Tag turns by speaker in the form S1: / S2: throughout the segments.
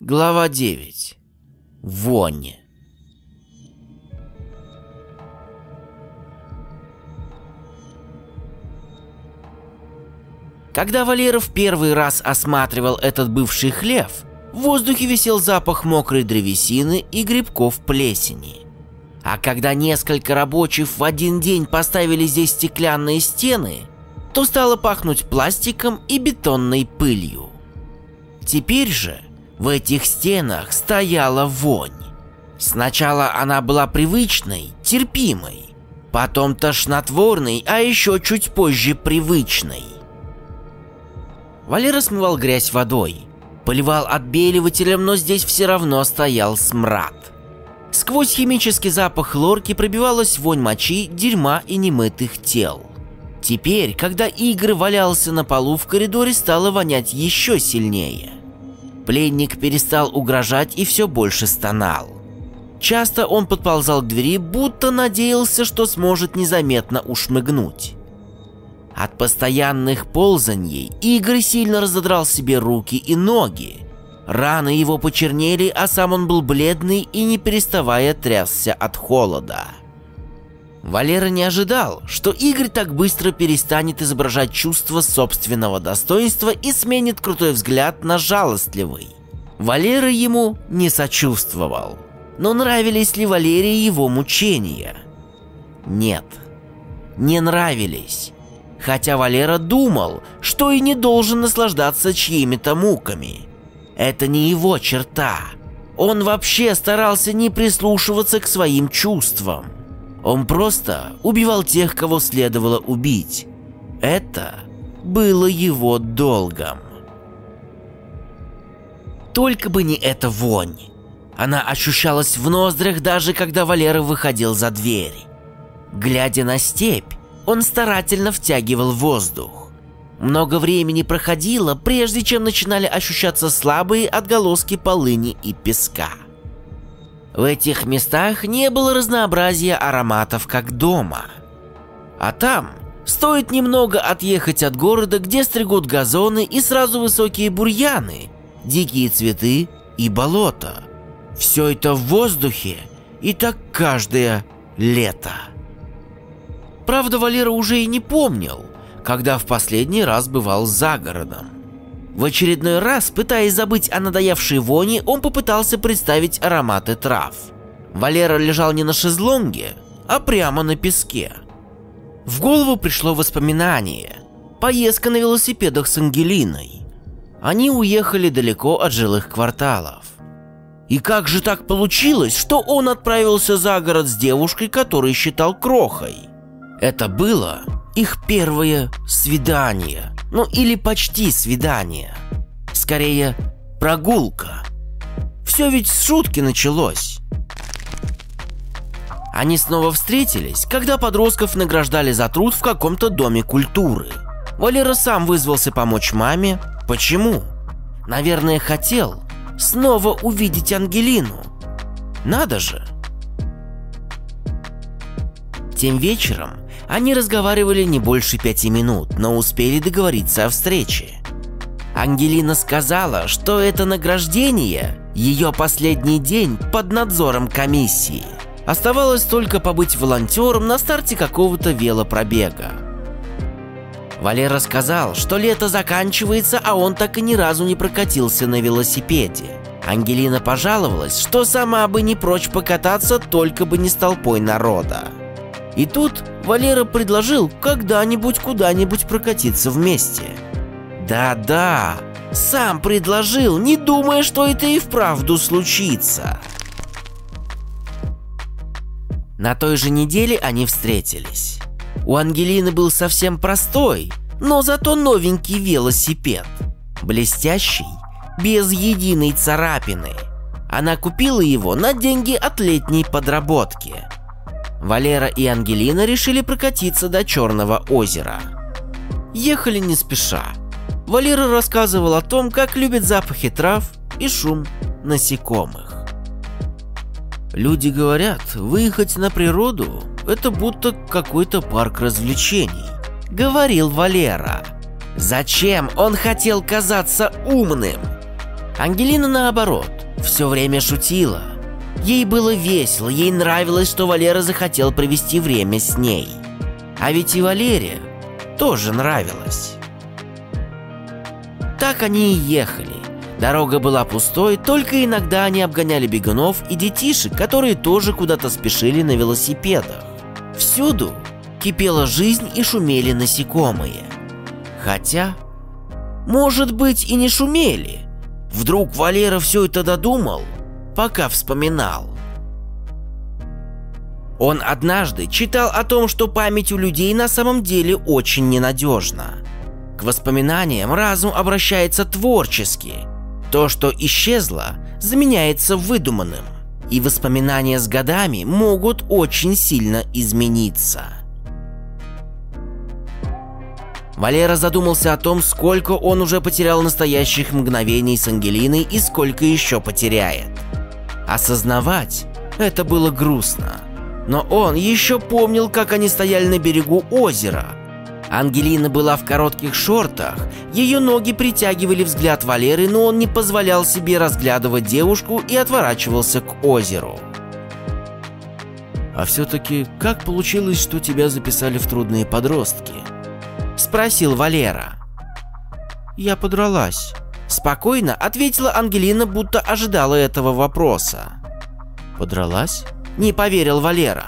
S1: Глава 9. Вонь. Когда Валеров первый раз осматривал этот бывший хлев, в воздухе висел запах мокрой древесины и грибков плесени. А когда несколько рабочих в один день поставили здесь стеклянные стены, то стало пахнуть пластиком и бетонной пылью. Теперь же в этих стенах стояла вонь. Сначала она была привычной, терпимой, потом тошнотворной, а еще чуть позже привычной. Валера смывал грязь водой, поливал отбеливателем, но здесь все равно стоял смрад. Сквозь химический запах лорки пробивалась вонь мочи, дерьма и немытых тел. Теперь, когда Игорь валялся на полу в коридоре, стало вонять еще сильнее. Пленник перестал угрожать и все больше стонал. Часто он подползал к двери, будто надеялся, что сможет незаметно ушмыгнуть. От постоянных ползаний Игорь сильно разодрал себе руки и ноги. Раны его почернели, а сам он был бледный и не переставая трясся от холода. Валера не ожидал, что Игорь так быстро перестанет изображать чувство собственного достоинства и сменит крутой взгляд на жалостливый. Валера ему не сочувствовал. Но нравились ли Валерии его мучения? Нет, не нравились. Хотя Валера думал, что и не должен наслаждаться чьими-то муками. Это не его черта. Он вообще старался не прислушиваться к своим чувствам. Он просто убивал тех, кого следовало убить. Это было его долгом. Только бы не эта вонь. Она ощущалась в ноздрях даже когда Валера выходил за дверь. Глядя на степь, он старательно втягивал воздух. Много времени проходило, прежде чем начинали ощущаться слабые отголоски полыни и песка. В этих местах не было разнообразия ароматов, как дома. А там стоит немного отъехать от города, где стригут газоны и сразу высокие бурьяны, дикие цветы и болото. Все это в воздухе, и так каждое лето. Правда, Валера уже и не помнил, когда в последний раз бывал за городом. В очередной раз, пытаясь забыть о надоевшей вони, он попытался представить ароматы трав. Валера лежал не на шезлонге, а прямо на песке. В голову пришло воспоминание. Поездка на велосипедах с Ангелиной. Они уехали далеко от жилых кварталов. И как же так получилось, что он отправился за город с девушкой, которую считал крохой? Это было их первое свидание. Ну или почти свидание. Скорее, прогулка. Все ведь с шутки началось. Они снова встретились, когда подростков награждали за труд в каком-то доме культуры. Валера сам вызвался помочь маме. Почему? Наверное, хотел снова увидеть Ангелину. Надо же. Тем вечером они разговаривали не больше пяти минут, но успели договориться о встрече. Ангелина сказала, что это награждение – ее последний день под надзором комиссии. Оставалось только побыть волонтером на старте какого-то велопробега. Валера сказал, что лето заканчивается, а он так и ни разу не прокатился на велосипеде. Ангелина пожаловалась, что сама бы не прочь покататься, только бы не с толпой народа. И тут Валера предложил когда-нибудь куда-нибудь прокатиться вместе. Да-да, сам предложил, не думая, что это и вправду случится. На той же неделе они встретились. У Ангелины был совсем простой, но зато новенький велосипед. Блестящий, без единой царапины. Она купила его на деньги от летней подработки – Валера и Ангелина решили прокатиться до Черного озера. Ехали не спеша. Валера рассказывал о том, как любит запахи трав и шум насекомых. Люди говорят, выехать на природу – это будто какой-то парк развлечений, говорил Валера. Зачем он хотел казаться умным? Ангелина наоборот, все время шутила. Ей было весело, ей нравилось, что Валера захотел провести время с ней. А ведь и Валере тоже нравилось. Так они и ехали. Дорога была пустой, только иногда они обгоняли бегунов и детишек, которые тоже куда-то спешили на велосипедах. Всюду кипела жизнь и шумели насекомые. Хотя, может быть и не шумели. Вдруг Валера все это додумал, пока вспоминал. Он однажды читал о том, что память у людей на самом деле очень ненадежна. К воспоминаниям разум обращается творчески. То, что исчезло, заменяется выдуманным. И воспоминания с годами могут очень сильно измениться. Валера задумался о том, сколько он уже потерял настоящих мгновений с Ангелиной и сколько еще потеряет. Осознавать это было грустно. Но он еще помнил, как они стояли на берегу озера. Ангелина была в коротких шортах, ее ноги притягивали взгляд Валеры, но он не позволял себе разглядывать девушку и отворачивался к озеру.
S2: «А все-таки как получилось, что тебя записали в трудные подростки?»
S1: Спросил Валера.
S2: Я подралась.
S1: Спокойно ответила Ангелина, будто ожидала этого вопроса.
S2: Подралась?
S1: Не поверил Валера.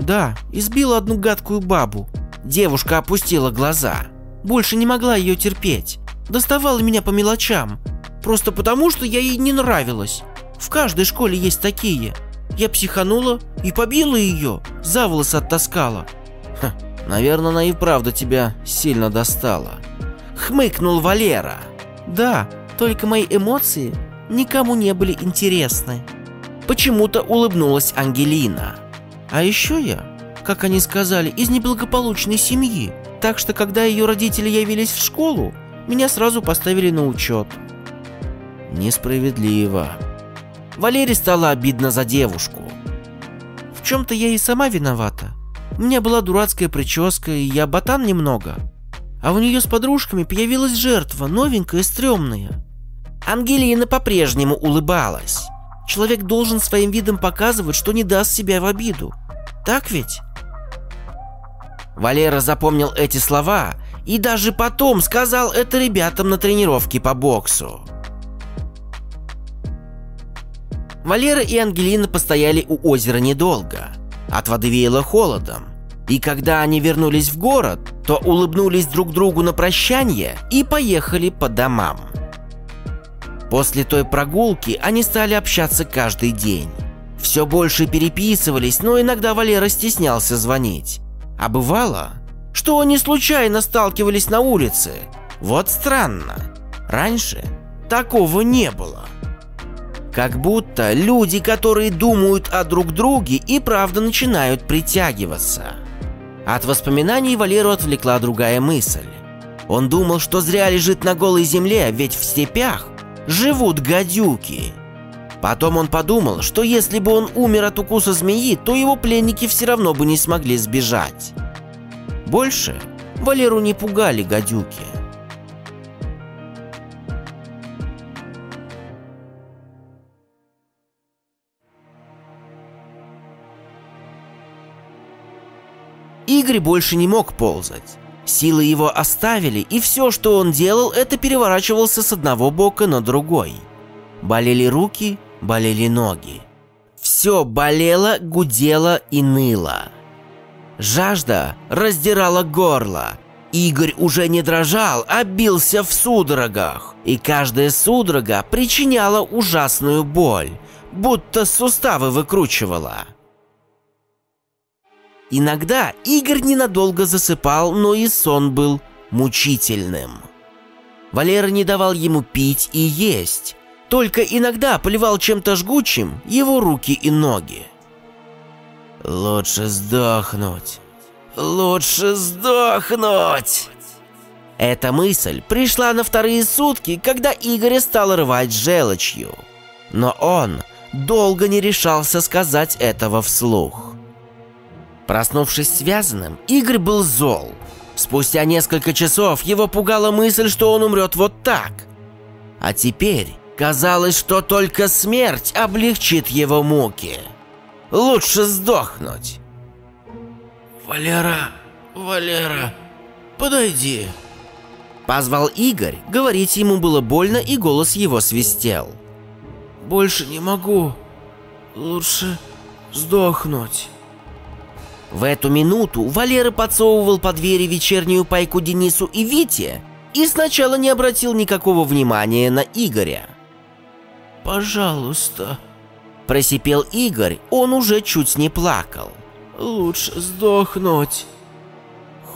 S2: Да, избила одну гадкую бабу.
S1: Девушка опустила глаза.
S2: Больше не могла ее терпеть. Доставала меня по мелочам. Просто потому, что я ей не нравилась. В каждой школе есть такие. Я психанула и побила ее, за волосы оттаскала.
S1: Ха, наверное, она и правда тебя сильно достала. Хмыкнул Валера.
S2: Да, только мои эмоции никому не были интересны.
S1: Почему-то улыбнулась Ангелина.
S2: А еще я, как они сказали, из неблагополучной семьи. Так что, когда ее родители явились в школу, меня сразу поставили на учет.
S1: Несправедливо. Валере стало обидно за девушку.
S2: В чем-то я и сама виновата. У меня была дурацкая прическа, и я ботан немного. А у нее с подружками появилась жертва, новенькая стрёмная.
S1: Ангелина по-прежнему улыбалась.
S2: Человек должен своим видом показывать, что не даст себя в обиду. Так ведь?
S1: Валера запомнил эти слова и даже потом сказал это ребятам на тренировке по боксу. Валера и Ангелина постояли у озера недолго. От воды веяло холодом. И когда они вернулись в город, то улыбнулись друг другу на прощание и поехали по домам. После той прогулки они стали общаться каждый день. Все больше переписывались, но иногда Валера стеснялся звонить. А бывало, что они случайно сталкивались на улице. Вот странно. Раньше такого не было. Как будто люди, которые думают о друг друге, и правда начинают притягиваться. От воспоминаний Валеру отвлекла другая мысль. Он думал, что зря лежит на голой земле, ведь в степях живут гадюки. Потом он подумал, что если бы он умер от укуса змеи, то его пленники все равно бы не смогли сбежать. Больше Валеру не пугали гадюки. Игорь больше не мог ползать. Силы его оставили, и все, что он делал, это переворачивался с одного бока на другой. Болели руки, болели ноги. Все болело, гудело и ныло. Жажда раздирала горло. Игорь уже не дрожал, а бился в судорогах. И каждая судорога причиняла ужасную боль, будто суставы выкручивала. Иногда Игорь ненадолго засыпал, но и сон был мучительным. Валера не давал ему пить и есть, только иногда поливал чем-то жгучим его руки и ноги. «Лучше сдохнуть! Лучше сдохнуть!» Эта мысль пришла на вторые сутки, когда Игорь стал рвать желчью. Но он долго не решался сказать этого вслух. Проснувшись связанным, Игорь был зол. Спустя несколько часов его пугала мысль, что он умрет вот так. А теперь Казалось, что только смерть облегчит его муки. Лучше сдохнуть.
S2: «Валера, Валера, подойди!»
S1: Позвал Игорь, говорить ему было больно и голос его свистел.
S2: «Больше не могу. Лучше сдохнуть».
S1: В эту минуту Валера подсовывал по двери вечернюю пайку Денису и Вите и сначала не обратил никакого внимания на Игоря.
S2: «Пожалуйста», –
S1: просипел Игорь, он уже чуть не плакал.
S2: «Лучше сдохнуть».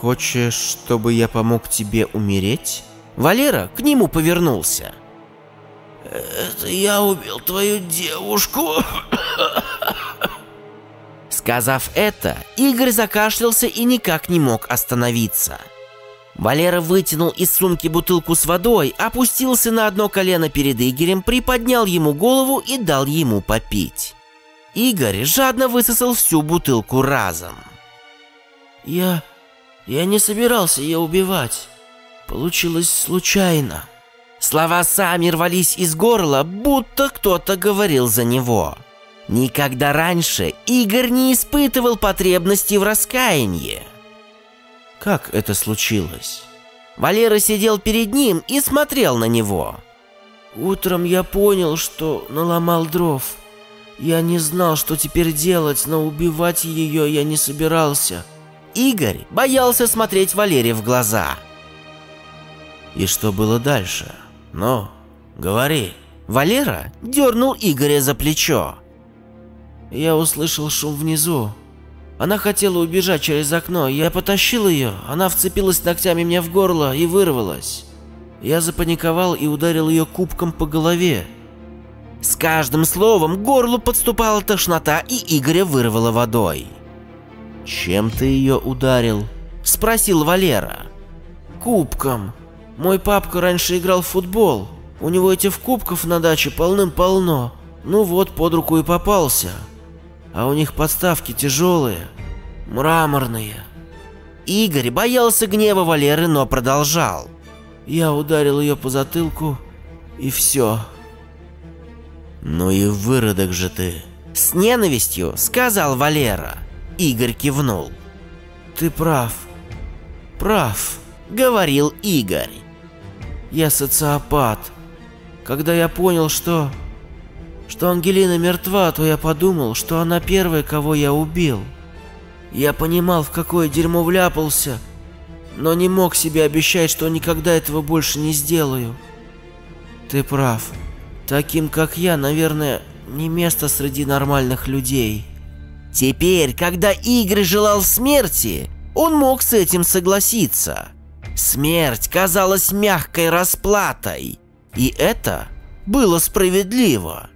S1: «Хочешь, чтобы я помог тебе умереть?» Валера к нему повернулся.
S2: «Это я убил твою девушку!»
S1: Сказав это, Игорь закашлялся и никак не мог остановиться. Валера вытянул из сумки бутылку с водой, опустился на одно колено перед Игорем, приподнял ему голову и дал ему попить. Игорь жадно высосал всю бутылку разом.
S2: «Я... я не собирался ее убивать. Получилось случайно».
S1: Слова сами рвались из горла, будто кто-то говорил за него. Никогда раньше Игорь не испытывал потребности в раскаянии. Как это случилось? Валера сидел перед ним и смотрел на него.
S2: Утром я понял, что наломал дров. Я не знал, что теперь делать, но убивать ее я не собирался.
S1: Игорь боялся смотреть Валере в глаза. И что было дальше? Ну, говори. Валера дернул Игоря за плечо.
S2: Я услышал шум внизу. Она хотела убежать через окно, я потащил ее, она вцепилась ногтями мне в горло и вырвалась. Я запаниковал и ударил ее кубком по голове.
S1: С каждым словом к горлу подступала тошнота, и Игоря вырвало водой. «Чем ты ее ударил?» – спросил Валера.
S2: «Кубком. Мой папка раньше играл в футбол. У него этих кубков на даче полным-полно. Ну вот, под руку и попался а у них подставки тяжелые, мраморные.
S1: Игорь боялся гнева Валеры, но продолжал.
S2: Я ударил ее по затылку, и все.
S1: «Ну и выродок же ты!» С ненавистью сказал Валера. Игорь кивнул.
S2: «Ты прав. Прав», —
S1: говорил Игорь.
S2: «Я социопат. Когда я понял, что что Ангелина мертва, то я подумал, что она первая, кого я убил. Я понимал, в какое дерьмо вляпался, но не мог себе обещать, что никогда этого больше не сделаю. Ты прав. Таким, как я, наверное, не место среди нормальных людей.
S1: Теперь, когда Игорь желал смерти, он мог с этим согласиться. Смерть казалась мягкой расплатой, и это было справедливо.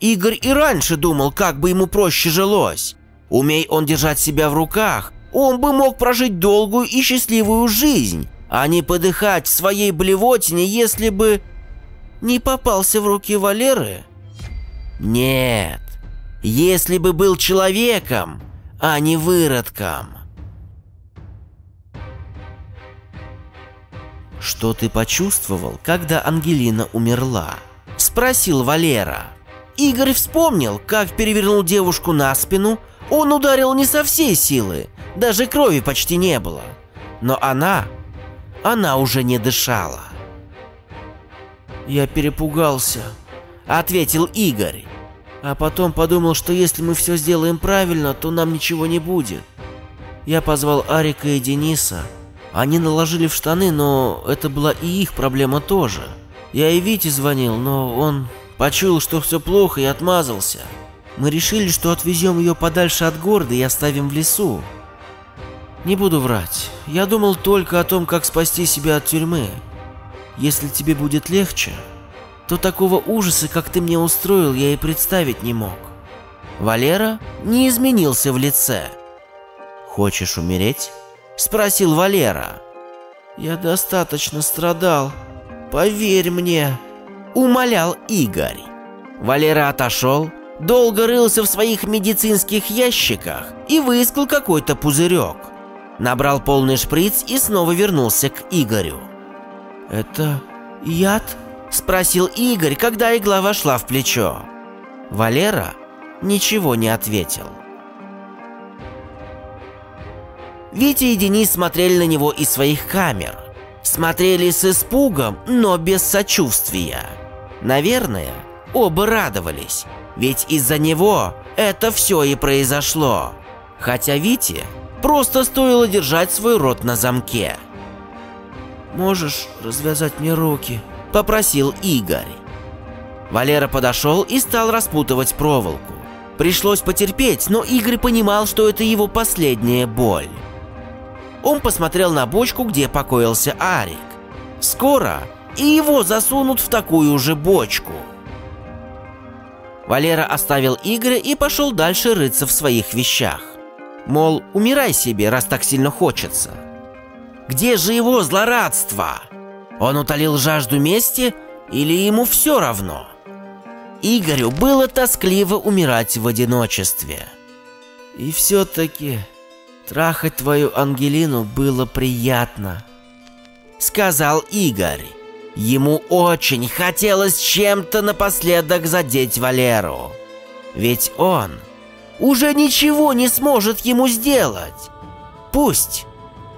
S1: Игорь и раньше думал, как бы ему проще жилось. Умей он держать себя в руках, он бы мог прожить долгую и счастливую жизнь, а не подыхать в своей блевотине, если бы не попался в руки Валеры. Нет, если бы был человеком, а не выродком. «Что ты почувствовал, когда Ангелина умерла?» – спросил Валера. Игорь вспомнил, как перевернул девушку на спину. Он ударил не со всей силы, даже крови почти не было. Но она... она уже не дышала.
S2: «Я перепугался», — ответил Игорь. «А потом подумал, что если мы все сделаем правильно, то нам ничего не будет. Я позвал Арика и Дениса. Они наложили в штаны, но это была и их проблема тоже. Я и Вите звонил, но он Почуял, что все плохо и отмазался. Мы решили, что отвезем ее подальше от города и оставим в лесу. Не буду врать, я думал только о том, как спасти себя от тюрьмы. Если тебе будет легче, то такого ужаса, как ты мне устроил, я и представить не мог.
S1: Валера не изменился в лице. «Хочешь умереть?» – спросил Валера.
S2: «Я достаточно страдал. Поверь мне»,
S1: умолял Игорь. Валера отошел, долго рылся в своих медицинских ящиках и выискал какой-то пузырек. Набрал полный шприц и снова вернулся к Игорю.
S2: «Это яд?»
S1: Спросил Игорь, когда игла вошла в плечо. Валера ничего не ответил. Витя и Денис смотрели на него из своих камер. Смотрели с испугом, но без сочувствия. Наверное, оба радовались, ведь из-за него это все и произошло. Хотя Вите просто стоило держать свой рот на замке.
S2: «Можешь развязать мне руки?»
S1: – попросил Игорь. Валера подошел и стал распутывать проволоку. Пришлось потерпеть, но Игорь понимал, что это его последняя боль. Он посмотрел на бочку, где покоился Арик. Скоро и его засунут в такую же бочку. Валера оставил Игоря и пошел дальше рыться в своих вещах. Мол, умирай себе, раз так сильно хочется. Где же его злорадство? Он утолил жажду мести или ему все равно? Игорю было тоскливо умирать в одиночестве.
S2: И все-таки трахать твою Ангелину было приятно,
S1: сказал Игорь. Ему очень хотелось чем-то напоследок задеть Валеру. Ведь он уже ничего не сможет ему сделать. Пусть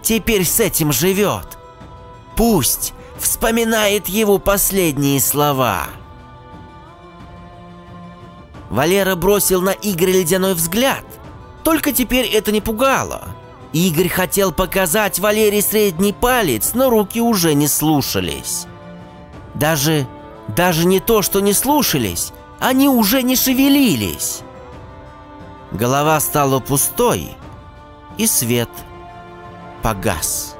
S1: теперь с этим живет. Пусть вспоминает его последние слова. Валера бросил на Игоря ледяной взгляд. Только теперь это не пугало. Игорь хотел показать Валере средний палец, но руки уже не слушались. Даже, даже не то, что не слушались, они уже не шевелились. Голова стала пустой, и свет погас.